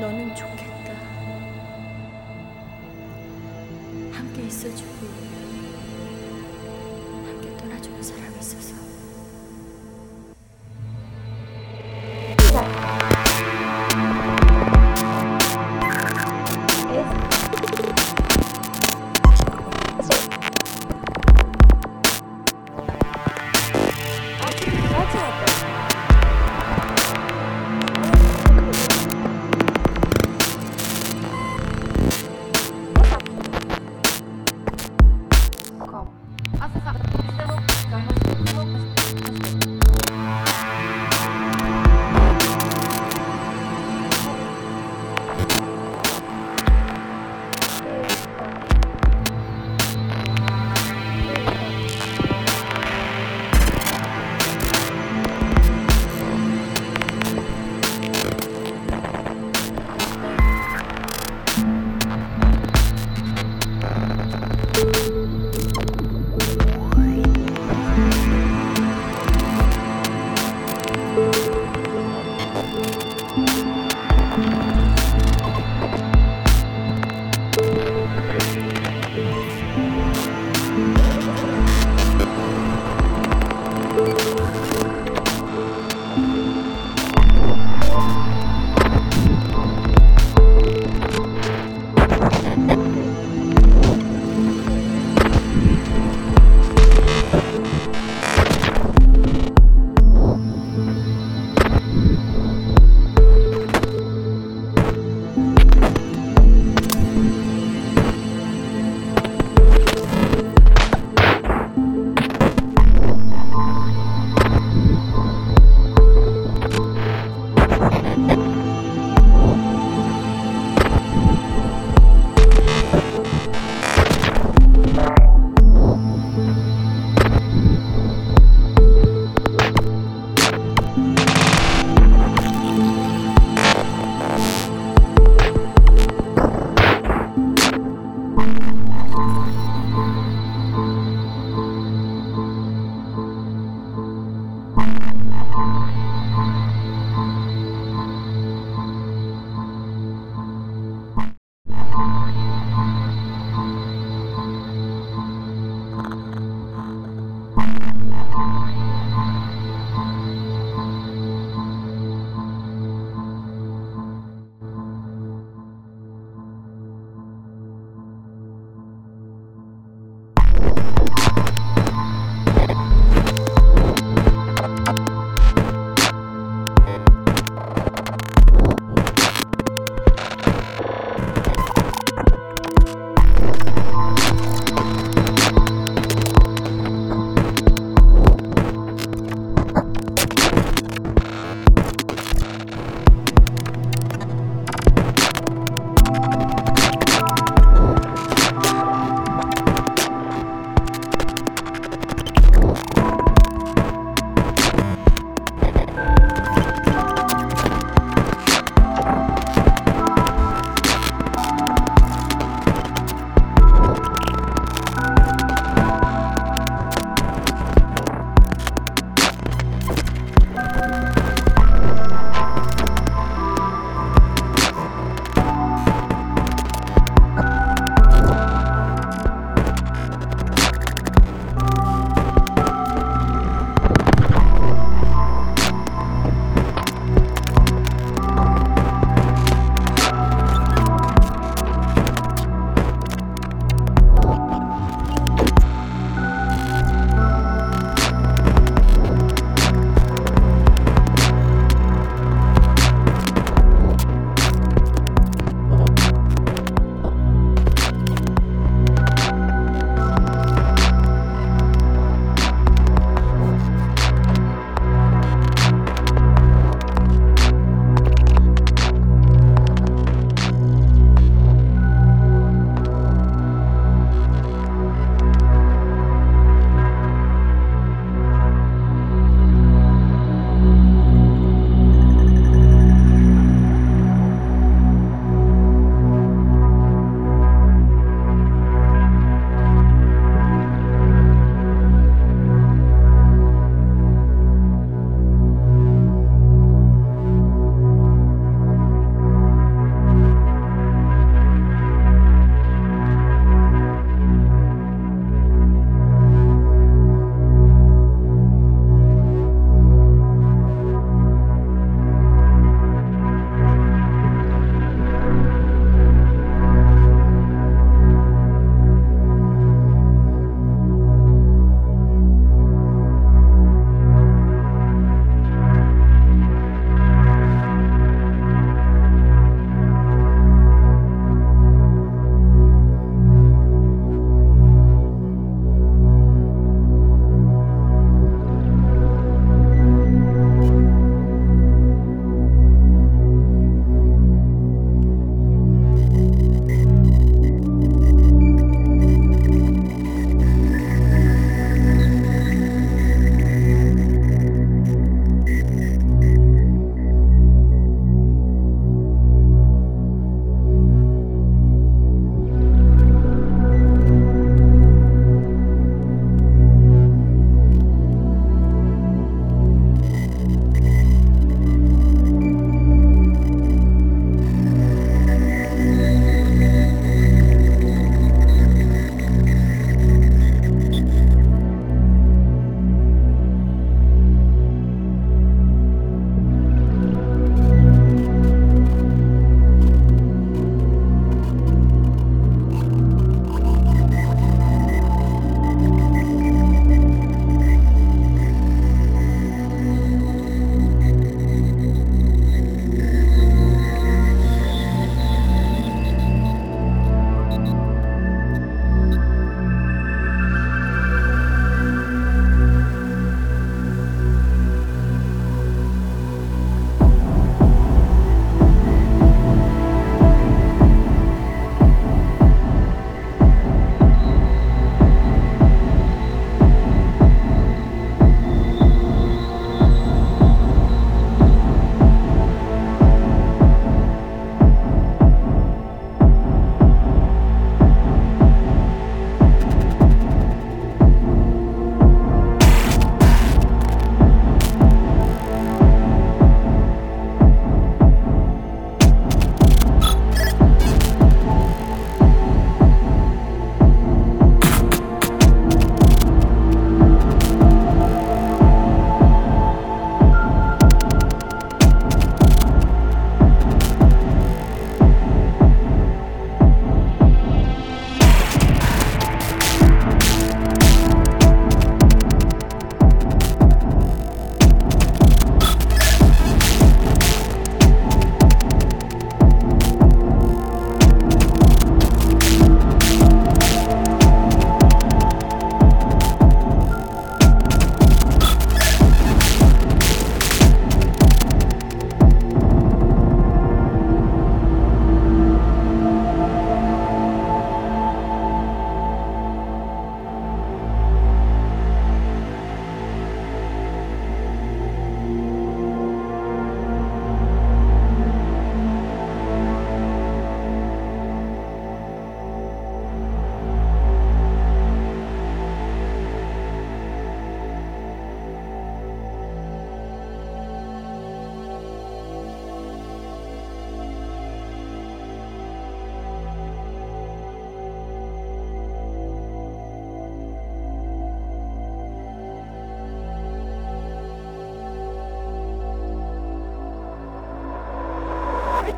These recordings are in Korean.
너는 좋겠다. 함께 있어주고 함께 떠나주는 사람이 있어서.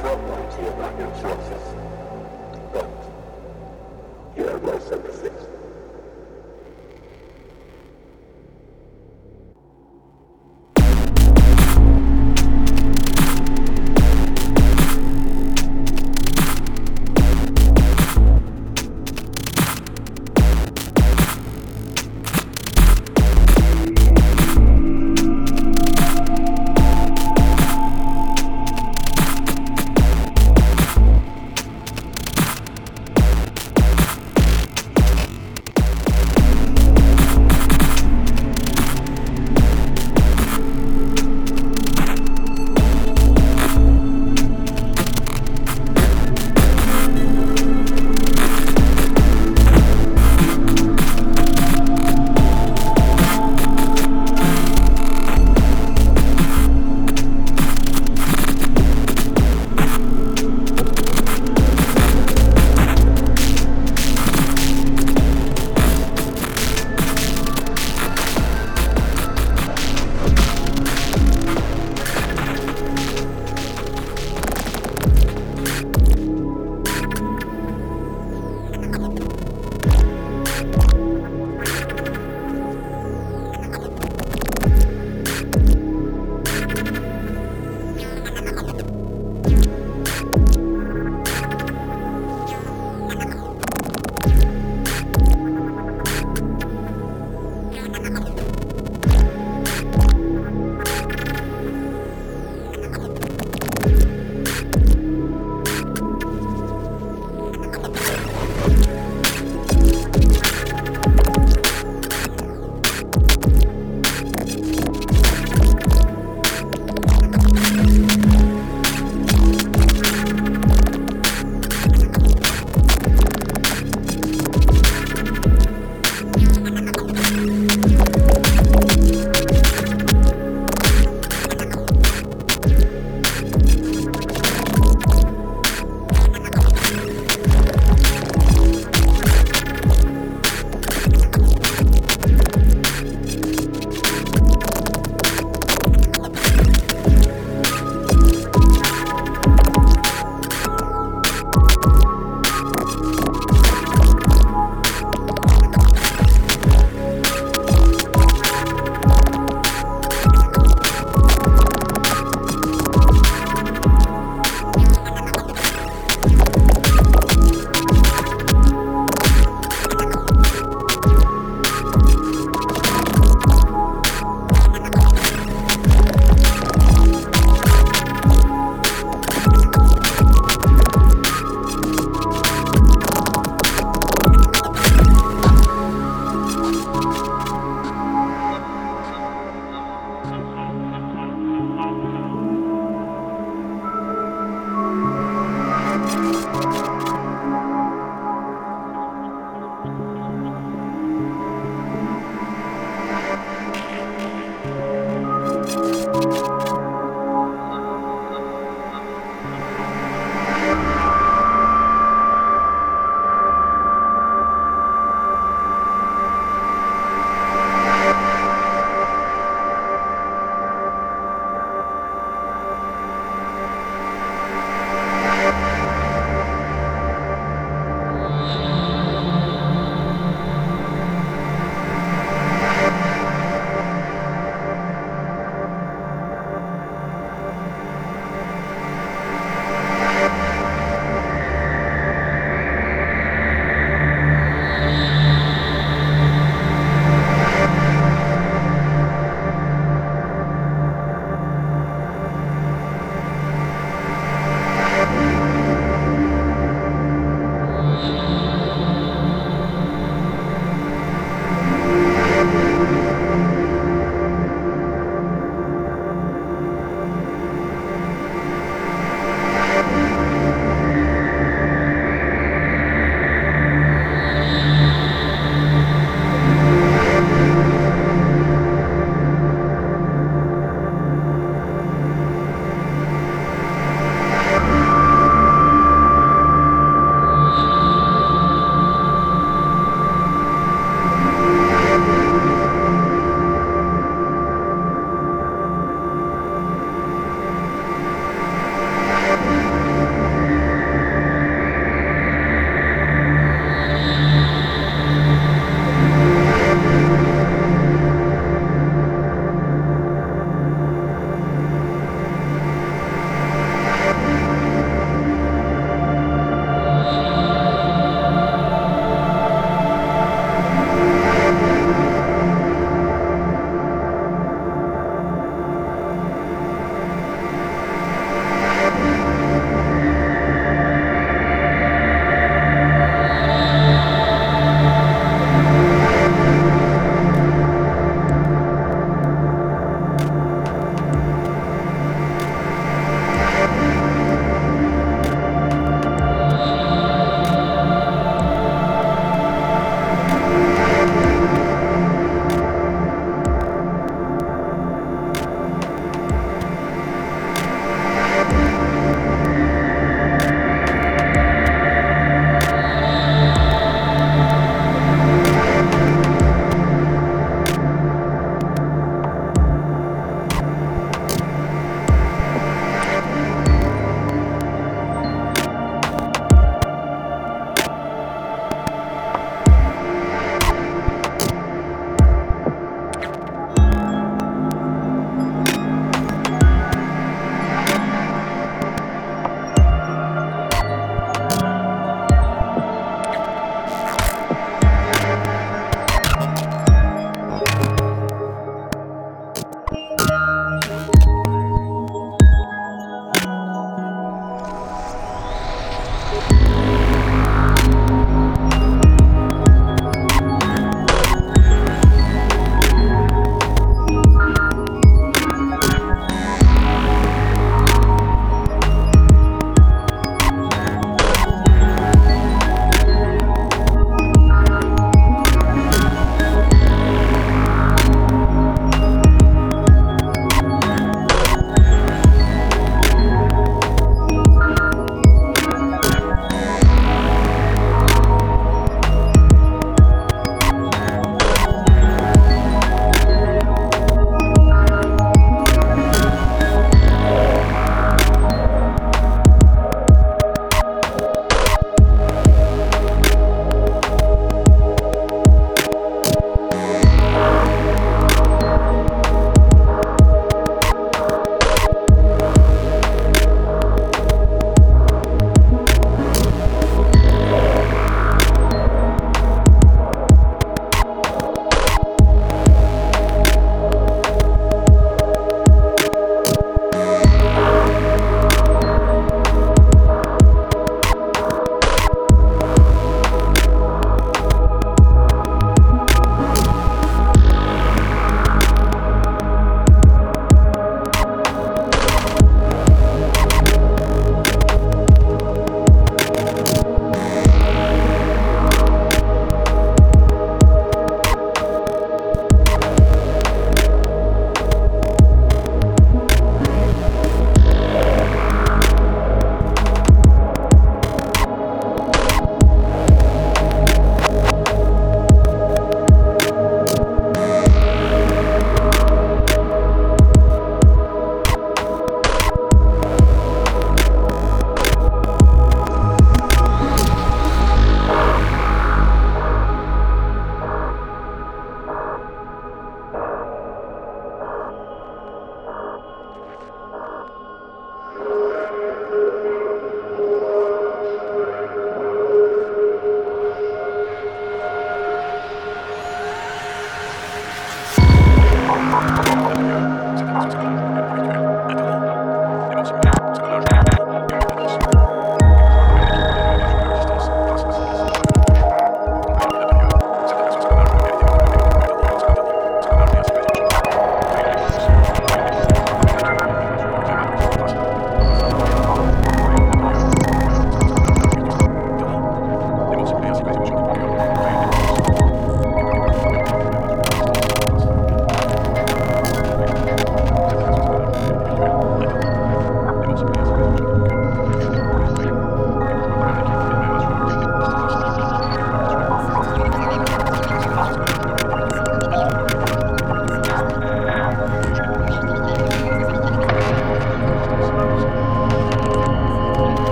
problems here by your choices. But you are my sympathy.